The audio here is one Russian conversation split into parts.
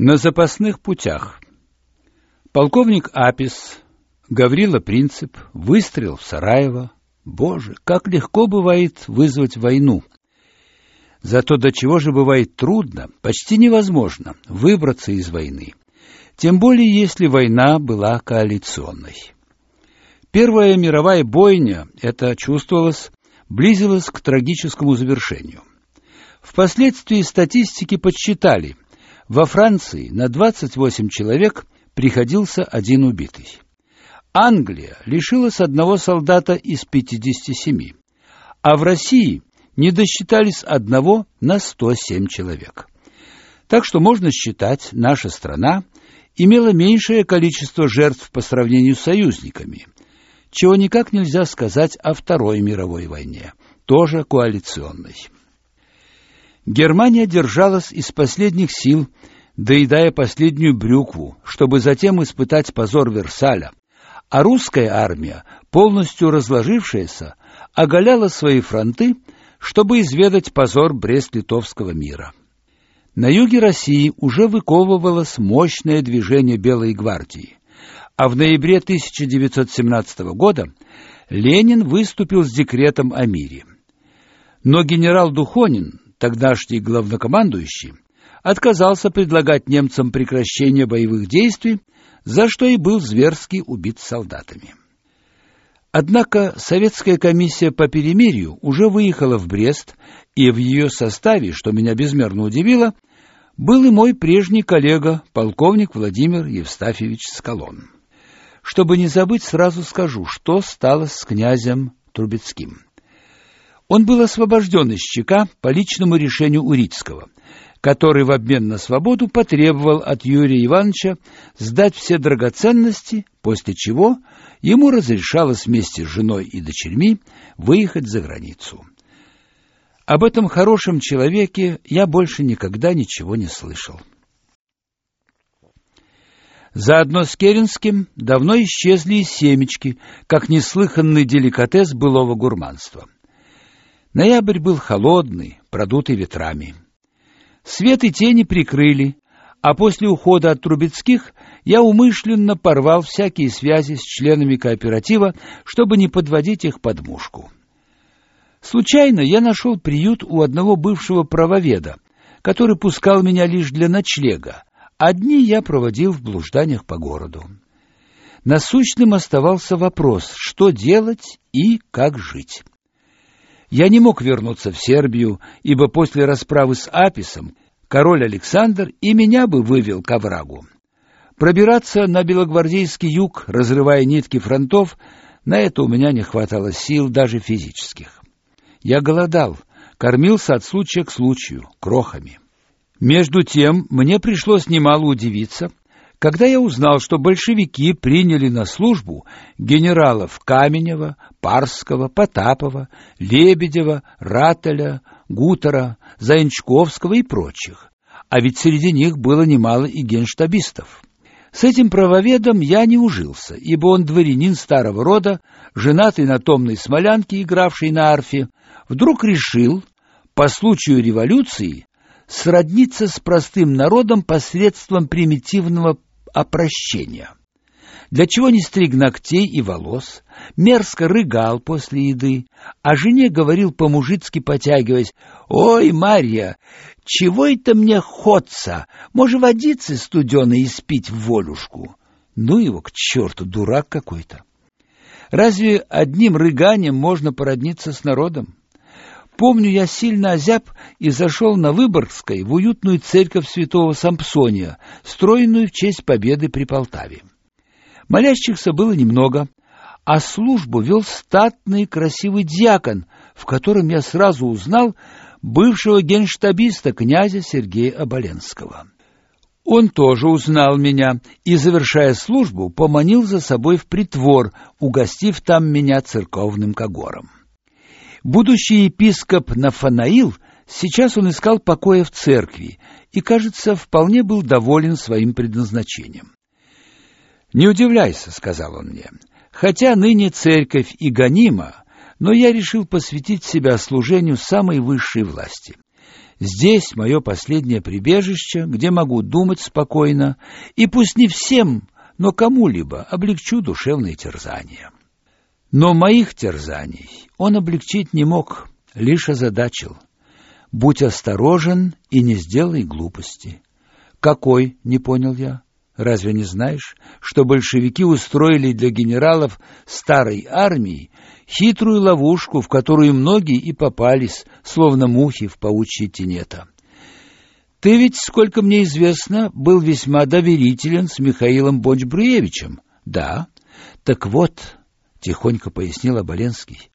На запасных путях. Полковник Апис, Гаврила Принцип, выстрел в Сараево. Боже, как легко бывает вызвать войну. Зато до чего же бывает трудно, почти невозможно выбраться из войны. Тем более, если война была коалиционной. Первая мировая бойня, это чувствовалось, близилась к трагическому завершению. Впоследствии статистики подсчитали – во Франции на 28 человек приходился один убитый. Англия лишилась одного солдата из 57, а в России не досчитались одного на 107 человек. Так что можно считать, наша страна имела меньшее количество жертв по сравнению с союзниками, чего никак нельзя сказать о Второй мировой войне, тоже коалиционной. Германия держалась из последних сил, доедая последнюю брюкву, чтобы затем испытать позор Версаля, а русская армия, полностью разложившаяся, оголяла свои фронты, чтобы изведать позор Брест-Литовского мира. На юге России уже выковывалось мощное движение Белой гвардии, а в ноябре 1917 года Ленин выступил с декретом о мире. Но генерал Духонин, тогдашний главнокомандующий, отказался предлагать немцам прекращение боевых действий, за что и был зверски убит солдатами. Однако советская комиссия по перемирию уже выехала в Брест, и в ее составе, что меня безмерно удивило, был и мой прежний коллега, полковник Владимир Евстафьевич Скалон. Чтобы не забыть, сразу скажу, что стало с князем Трубецким. Он был освобожден из ЧК по личному решению Урицкого, который в обмен на свободу потребовал от Юрия Ивановича сдать все драгоценности, после чего ему разрешалось вместе с женой и дочерьми выехать за границу. Об этом хорошем человеке я больше никогда ничего не слышал. Заодно с Керенским давно исчезли и семечки, как неслыханный деликатес былого гурманства. Ноябрь был холодный, продутый ветрами. Свет и тени прикрыли, а после ухода от Трубецких я умышленно порвал всякие связи с членами кооператива, чтобы не подводить их под мушку. Случайно я нашел приют у одного бывшего правоведа, который пускал меня лишь для ночлега, а дни я проводил в блужданиях по городу. Насущным оставался вопрос, что делать и как жить. Я не мог вернуться в Сербию, ибо после расправы с Аписом король Александр и меня бы вывел к оврагу. Пробираться на белогвардейский юг, разрывая нитки фронтов, на это у меня не хватало сил даже физических. Я голодал, кормился от случая к случаю, крохами. Между тем, мне пришлось немало удивиться, когда я узнал, что большевики приняли на службу генералов Каменева, Парского, Потапова, Лебедева, Рателя, Гутера, Заинчковского и прочих, а ведь среди них было немало и генштабистов. С этим правоведом я не ужился, ибо он дворянин старого рода, женатый на томной смолянке, игравшей на арфе, вдруг решил, по случаю революции, сродниться с простым народом посредством примитивного опрощения. Для чего не стриг ногтей и волос, мерзко рыгал после еды, а жене говорил по-мужицки, потягиваясь, «Ой, Марья, чего это мне ходца? Может, водицы студеной испить в волюшку?» Ну его к черту, дурак какой-то. Разве одним рыганием можно породниться с народом? Помню, я сильно озяб и зашел на Выборгской в уютную церковь святого Сампсония, стройную в честь победы при Полтаве. Молящихся было немного, а службу вел статный красивый диакон, в котором я сразу узнал бывшего генштабиста князя Сергея Оболенского. Он тоже узнал меня и, завершая службу, поманил за собой в притвор, угостив там меня церковным когором. Будущий епископ Нафанаил сейчас он искал покоя в церкви и, кажется, вполне был доволен своим предназначением. «Не удивляйся», — сказал он мне, — «хотя ныне церковь и гонима, но я решил посвятить себя служению самой высшей власти. Здесь мое последнее прибежище, где могу думать спокойно, и пусть не всем, но кому-либо облегчу душевные терзания. Но моих терзаний он облегчить не мог, лишь озадачил. Будь осторожен и не сделай глупости. Какой, не понял я. Разве не знаешь, что большевики устроили для генералов старой армии хитрую ловушку, в которую многие и попались, словно мухи в паучье тенета? Ты ведь, сколько мне известно, был весьма доверителен с Михаилом Бонч-Бруевичем. Да. Так вот, тихонько пояснил Оболенский,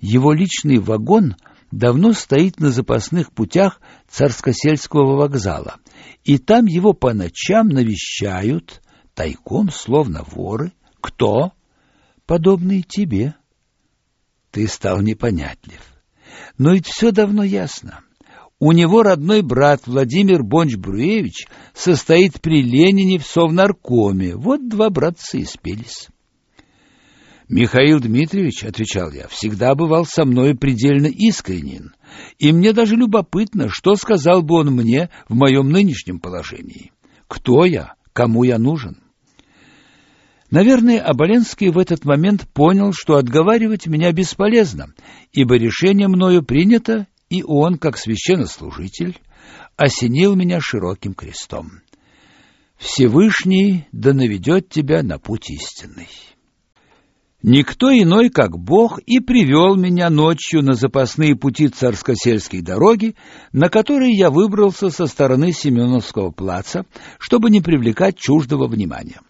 его личный вагон давно стоит на запасных путях Царскосельского вокзала, и там его по ночам навещают, тайком, словно воры. Кто? Подобный тебе. Ты стал непонятлив. Но ведь все давно ясно. У него родной брат Владимир Бонч-Бруевич состоит при Ленине в Совнаркоме. Вот два братца и спелись. Михаил Дмитриевич, отвечал я, всегда бывал со мной предельно искренен, и мне даже любопытно, что сказал бы он мне в моем нынешнем положении. Кто я, кому я нужен? Наверное, Оболенский в этот момент понял, что отговаривать меня бесполезно, ибо решение мною принято, и он, как священнослужитель, осенил меня широким крестом. Всевышний да наведет тебя на путь истинный. Никто иной, как Бог, и привел меня ночью на запасные пути царско-сельской дороги, на которые я выбрался со стороны Семеновского плаца, чтобы не привлекать чуждого внимания.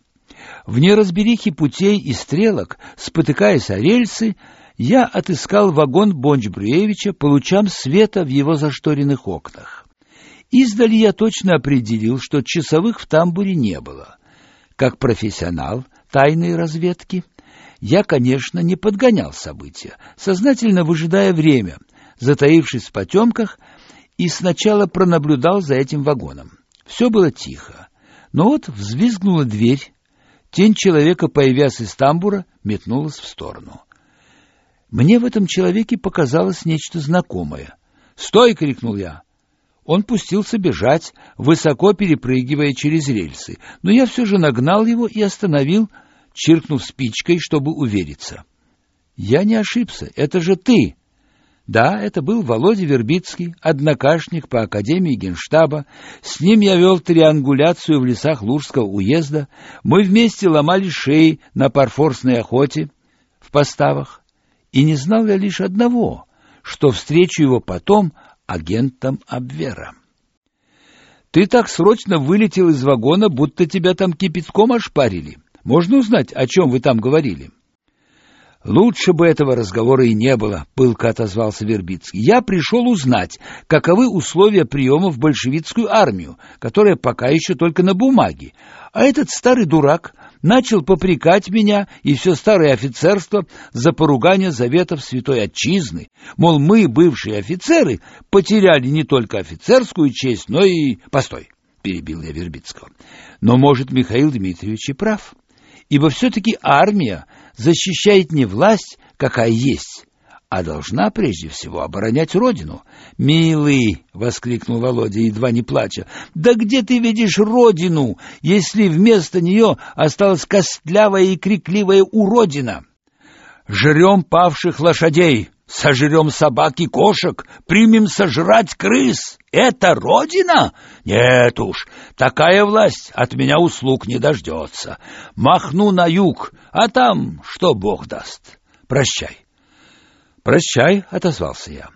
В неразберихе путей и стрелок, спотыкаясь о рельсы, я отыскал вагон Бонч-Бруевича по лучам света в его зашторенных окнах. Издали я точно определил, что часовых в тамбуре не было. Как профессионал тайной разведки — я, конечно, не подгонял события, сознательно выжидая время, затаившись в потемках, и сначала пронаблюдал за этим вагоном. Все было тихо, но вот взвизгнула дверь, тень человека, появясь из тамбура, метнулась в сторону. Мне в этом человеке показалось нечто знакомое. «Стой!» — крикнул я. Он пустился бежать, высоко перепрыгивая через рельсы, но я все же нагнал его и остановил, чиркнув спичкой, чтобы увериться. Я не ошибся, это же ты. Да, это был Володя Вербицкий, однокашник по Академии Генштаба. С ним я вел триангуляцию в лесах Лужского уезда. Мы вместе ломали шеи на парфорсной охоте в поставах. И не знал я лишь одного, что встречу его потом агентом Абвера. Ты так срочно вылетел из вагона, будто тебя там кипятком ошпарили. Можно узнать, о чем вы там говорили? Лучше бы этого разговора и не было, пылко отозвался Вербицкий. Я пришел узнать, каковы условия приема в большевистскую армию, которая пока еще только на бумаге. А этот старый дурак начал попрекать меня и все старое офицерство за поругание заветов святой отчизны. Мол, мы, бывшие офицеры, потеряли не только офицерскую честь, но и... Постой, перебил я Вербицкого. Но, может, Михаил Дмитриевич и прав ибо все-таки армия защищает не власть, какая есть, а должна прежде всего оборонять родину. «Милый!» — воскликнул Володя, едва не плача. «Да где ты видишь родину, если вместо нее осталась костлявая и крикливая уродина?» «Жрем павших лошадей!» Сожрем собак и кошек, примем сожрать крыс. Это родина? Нет уж, такая власть от меня услуг не дождется. Махну на юг, а там что Бог даст. Прощай. Прощай, отозвался я.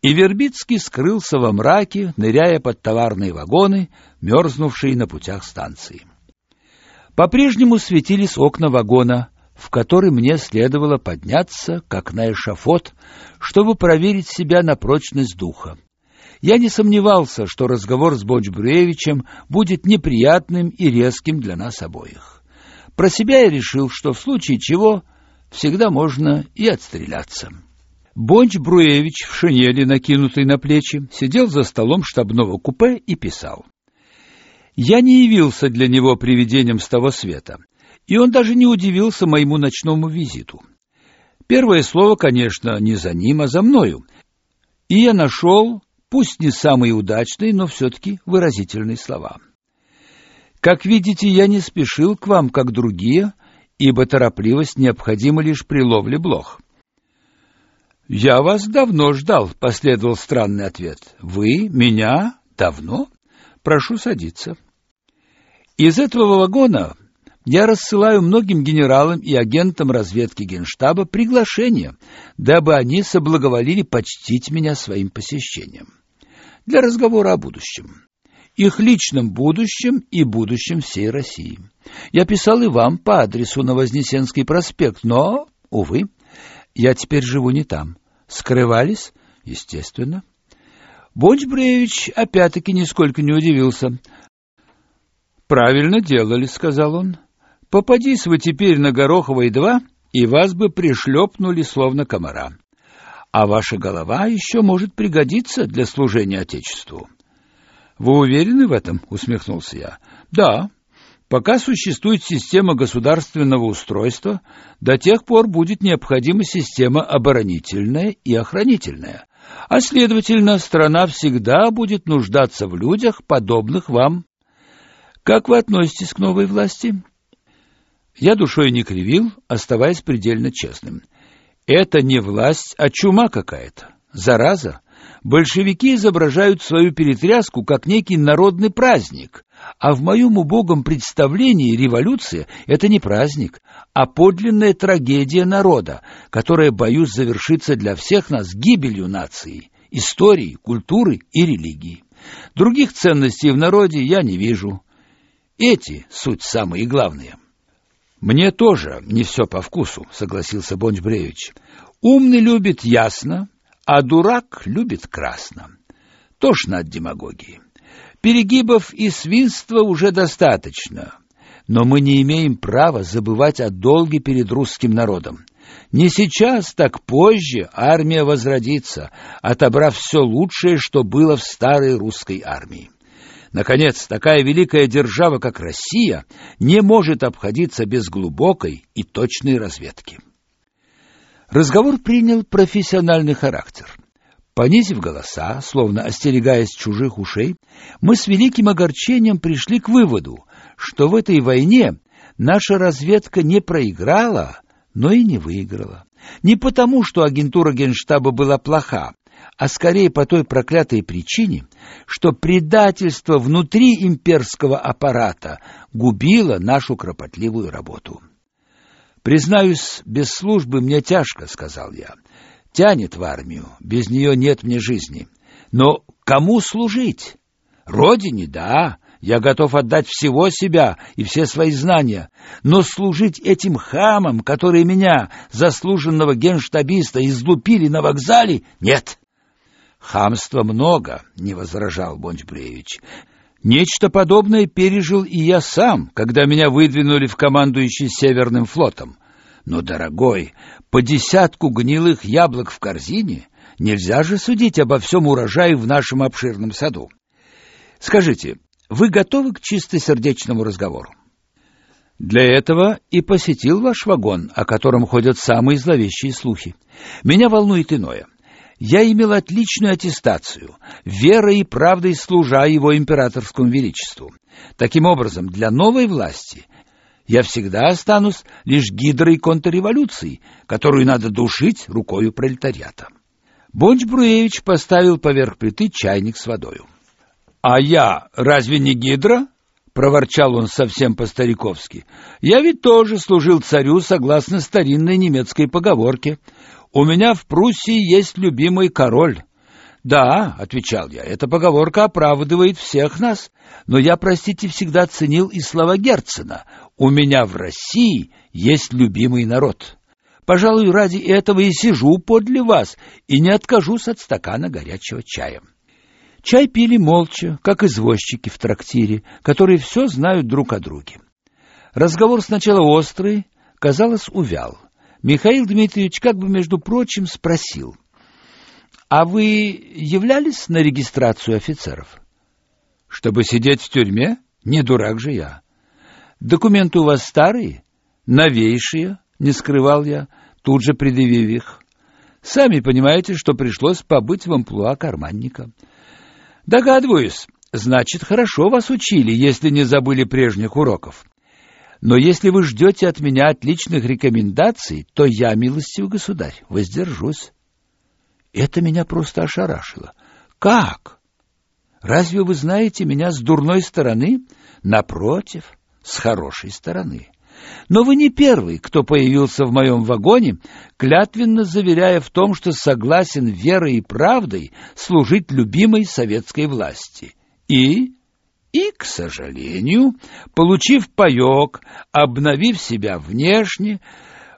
И Вербицкий скрылся во мраке, ныряя под товарные вагоны, мерзнувшие на путях станции. По-прежнему светились окна вагона, в который мне следовало подняться, как на эшафот, чтобы проверить себя на прочность духа. Я не сомневался, что разговор с Бонч-Бруевичем будет неприятным и резким для нас обоих. Про себя я решил, что в случае чего всегда можно и отстреляться. Бонч-Бруевич в шинели, накинутой на плечи, сидел за столом штабного купе и писал. Я не явился для него привидением с того света, и он даже не удивился моему ночному визиту. Первое слово, конечно, не за ним, а за мною. И я нашел пусть не самые удачные, но все-таки выразительные слова. Как видите, я не спешил к вам, как другие, ибо торопливость необходима лишь при ловле блох. «Я вас давно ждал», — последовал странный ответ. «Вы? Меня? Давно? Прошу садиться». Из этого вагона я рассылаю многим генералам и агентам разведки Генштаба приглашение, дабы они соблаговолили почтить меня своим посещением. Для разговора о будущем. Их личном будущем и будущем всей России. Я писал и вам по адресу на Вознесенский проспект, но, увы, я теперь живу не там. Скрывались? Естественно. Бонч-Бреевич опять-таки нисколько не удивился. «Правильно делали», — сказал он. «Попадись вы теперь на Гороховой-2, и вас бы пришлепнули, словно комара. А ваша голова еще может пригодиться для служения Отечеству». «Вы уверены в этом?» — усмехнулся я. «Да, Пока существует система государственного устройства, до тех пор будет необходима система оборонительная и охранительная. А следовательно, страна всегда будет нуждаться в людях, подобных вам. Как вы относитесь к новой власти? Я душой не кривил, оставаясь предельно честным. Это не власть, а чума какая-то, зараза. Большевики изображают свою перетряску как некий народный праздник, а в моем убогом представлении революция — это не праздник, а подлинная трагедия народа, которая, боюсь, завершится для всех нас гибелью нации, истории, культуры и религии. Других ценностей в народе я не вижу. Эти — суть самые главные. «Мне тоже не все по вкусу», — согласился Бонч-Бревич. «Умный любит ясно, а дурак любит красно. Тошно от демагогии. Перегибов и свинства уже достаточно, но мы не имеем права забывать о долге перед русским народом. Не сейчас, так позже армия возродится, отобрав все лучшее, что было в старой русской армии. Наконец, такая великая держава, как Россия, не может обходиться без глубокой и точной разведки. Разговор принял профессиональный характер. Понизив голоса, словно остерегаясь чужих ушей, мы с великим огорчением пришли к выводу, что в этой войне наша разведка не проиграла, но и не выиграла. Не потому, что агентура Генштаба была плоха, а скорее по той проклятой причине, что предательство внутри имперского аппарата губило нашу кропотливую работу. «Признаюсь, без службы мне тяжко», — сказал я тянет в армию, без нее нет мне жизни. Но кому служить? Родине, да, я готов отдать всего себя и все свои знания, но служить этим хамам, которые меня, заслуженного генштабиста, излупили на вокзале, нет. Хамства много, не возражал Бонч-Бреевич. Нечто подобное пережил и я сам, когда меня выдвинули в командующий Северным флотом. Но, дорогой, по десятку гнилых яблок в корзине нельзя же судить обо всем урожае в нашем обширном саду. Скажите, вы готовы к чистосердечному разговору? Для этого и посетил ваш вагон, о котором ходят самые зловещие слухи. Меня волнует иное. Я имел отличную аттестацию, верой и правдой служа его императорскому величеству. Таким образом, для новой власти я всегда останусь лишь гидрой контрреволюции, которую надо душить рукою пролетариата. Бонч-Бруевич поставил поверх плиты чайник с водою. — А я разве не гидра? — проворчал он совсем по-стариковски. — Я ведь тоже служил царю согласно старинной немецкой поговорке. У меня в Пруссии есть любимый король. Да, отвечал я. Эта поговорка оправдывает всех нас, но я, простите, всегда ценил и слова Герцена. У меня в России есть любимый народ. Пожалуй, ради этого и сижу подле вас и не откажусь от стакана горячего чая. Чай пили молча, как извозчики в трактире, которые все знают друг о друге. Разговор сначала острый, казалось, увял. Михаил Дмитриевич как бы, между прочим, спросил: "А вы являлись на регистрацию офицеров?" "Чтобы сидеть в тюрьме? Не дурак же я. Документы у вас старые? Новейшие? Не скрывал я, тут же предъявив их. Сами понимаете, что пришлось побыть в амплуа карманника. Догадываюсь, значит, хорошо вас учили, если не забыли прежних уроков. Но если вы ждете от меня отличных рекомендаций, то я, милостивый государь, воздержусь. Это меня просто ошарашило. Как? Разве вы знаете меня с дурной стороны? Напротив, с хорошей стороны. Но вы не первый, кто появился в моем вагоне, клятвенно заверяя в том, что согласен верой и правдой служить любимой советской власти. И... И, к сожалению, получив паёк, обновив себя внешне,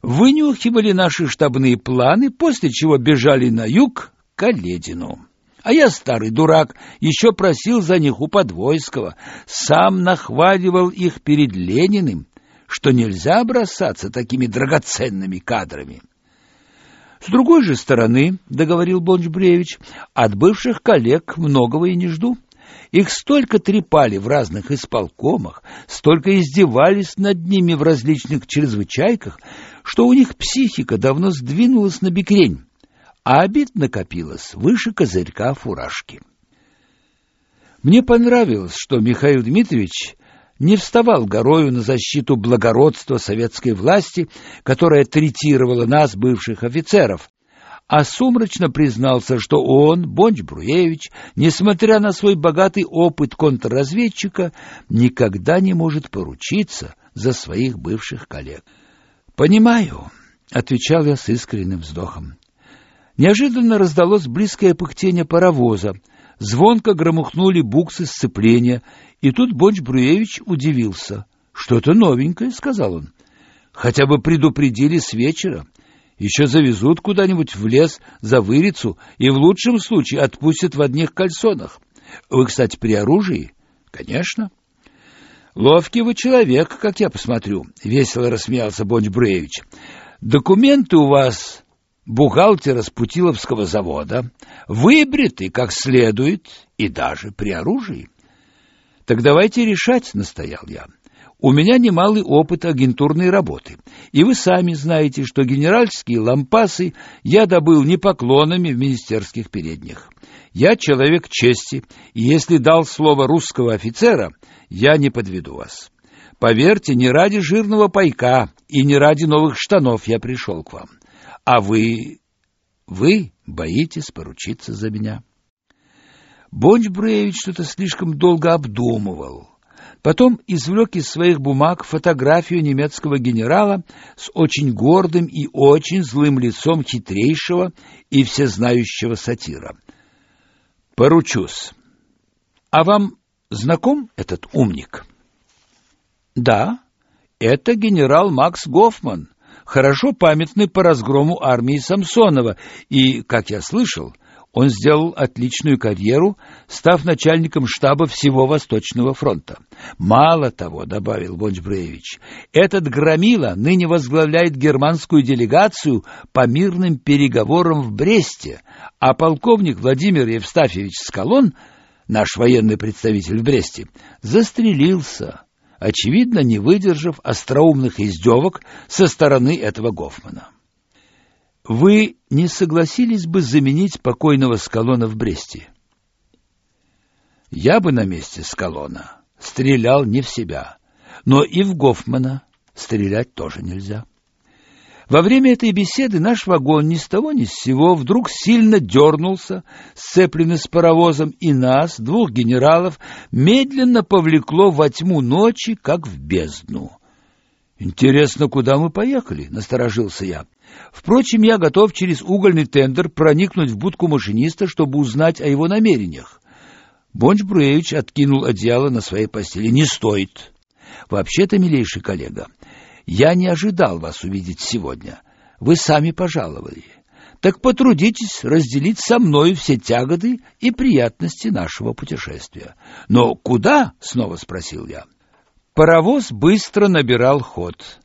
вынюхивали наши штабные планы, после чего бежали на юг к Каледину. А я, старый дурак, еще просил за них у Подвойского, сам нахваливал их перед Лениным, что нельзя бросаться такими драгоценными кадрами. С другой же стороны, договорил Бонч-Бревич, от бывших коллег многого и не жду. Их столько трепали в разных исполкомах, столько издевались над ними в различных чрезвычайках, что у них психика давно сдвинулась на бекрень, а обид накопилось выше козырька фуражки. Мне понравилось, что Михаил Дмитриевич не вставал горою на защиту благородства советской власти, которая третировала нас, бывших офицеров, а сумрачно признался, что он, Бонч Бруевич, несмотря на свой богатый опыт контрразведчика, никогда не может поручиться за своих бывших коллег. «Понимаю», — отвечал я с искренним вздохом. Неожиданно раздалось близкое пыхтение паровоза, звонко громыхнули буксы сцепления, и тут Бонч Бруевич удивился. «Что-то новенькое», — сказал он. «Хотя бы предупредили с вечера. Еще завезут куда-нибудь в лес за Вырицу и в лучшем случае отпустят в одних кальсонах. Вы, кстати, при оружии?» «Конечно». «Ловкий вы человек, как я посмотрю», — весело рассмеялся Бонч Бруевич. «Документы у вас бухгалтера с Путиловского завода, выбриты как следует и даже при оружии. Так давайте решать, настоял я. У меня немалый опыт агентурной работы, и вы сами знаете, что генеральские лампасы я добыл не поклонами в министерских передних. Я человек чести, и если дал слово русского офицера, я не подведу вас. Поверьте, не ради жирного пайка и не ради новых штанов я пришел к вам. А вы... вы боитесь поручиться за меня. Бонч Бруевич что-то слишком долго обдумывал. Потом извлек из своих бумаг фотографию немецкого генерала с очень гордым и очень злым лицом хитрейшего и всезнающего сатира. «Поручусь. А вам знаком этот умник?» «Да, это генерал Макс Гофман, хорошо памятный по разгрому армии Самсонова, и, как я слышал, он сделал отличную карьеру, став начальником штаба всего Восточного фронта. Мало того, добавил Бонч-Бреевич, этот громила ныне возглавляет германскую делегацию по мирным переговорам в Бресте, а полковник Владимир Евстафьевич Скалон, наш военный представитель в Бресте, застрелился очевидно, не выдержав остроумных издевок со стороны этого Гофмана. Вы не согласились бы заменить покойного Скалона в Бресте? Я бы на месте Скалона стрелял не в себя, но и в Гофмана стрелять тоже нельзя. Во время этой беседы наш вагон ни с того ни с сего вдруг сильно дернулся, сцепленный с паровозом, и нас, двух генералов, медленно повлекло во тьму ночи, как в бездну. «Интересно, куда мы поехали?» — насторожился я. Впрочем, я готов через угольный тендер проникнуть в будку машиниста, чтобы узнать о его намерениях. Бонч Бруевич откинул одеяло на своей постели. «Не стоит!» «Вообще-то, милейший коллега, я не ожидал вас увидеть сегодня. Вы сами пожаловали. Так потрудитесь разделить со мной все тяготы и приятности нашего путешествия. Но куда? снова спросил я. Паровоз быстро набирал ход.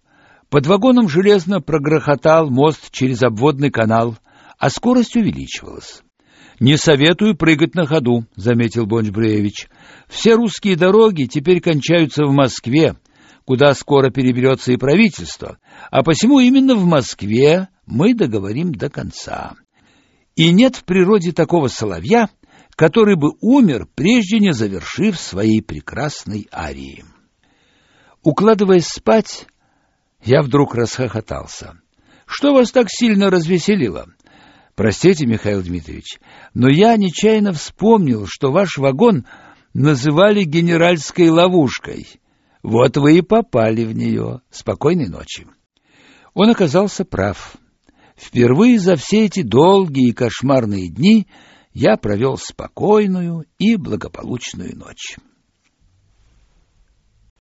Под вагоном железно прогрохотал мост через обводный канал, а скорость увеличивалась. Не советую прыгать на ходу, заметил Бонч-Бреевич. Все русские дороги теперь кончаются в Москве, куда скоро переберется и правительство, а посему именно в Москве мы договорим до конца. И нет в природе такого соловья, который бы умер, прежде не завершив своей прекрасной арии. Укладываясь спать, я вдруг расхохотался. Что вас так сильно развеселило? Простите, Михаил Дмитриевич, но я нечаянно вспомнил, что ваш вагон называли генеральской ловушкой. Вот вы и попали в нее. Спокойной ночи. Он оказался прав. Впервые за все эти долгие и кошмарные дни я провел спокойную и благополучную ночь.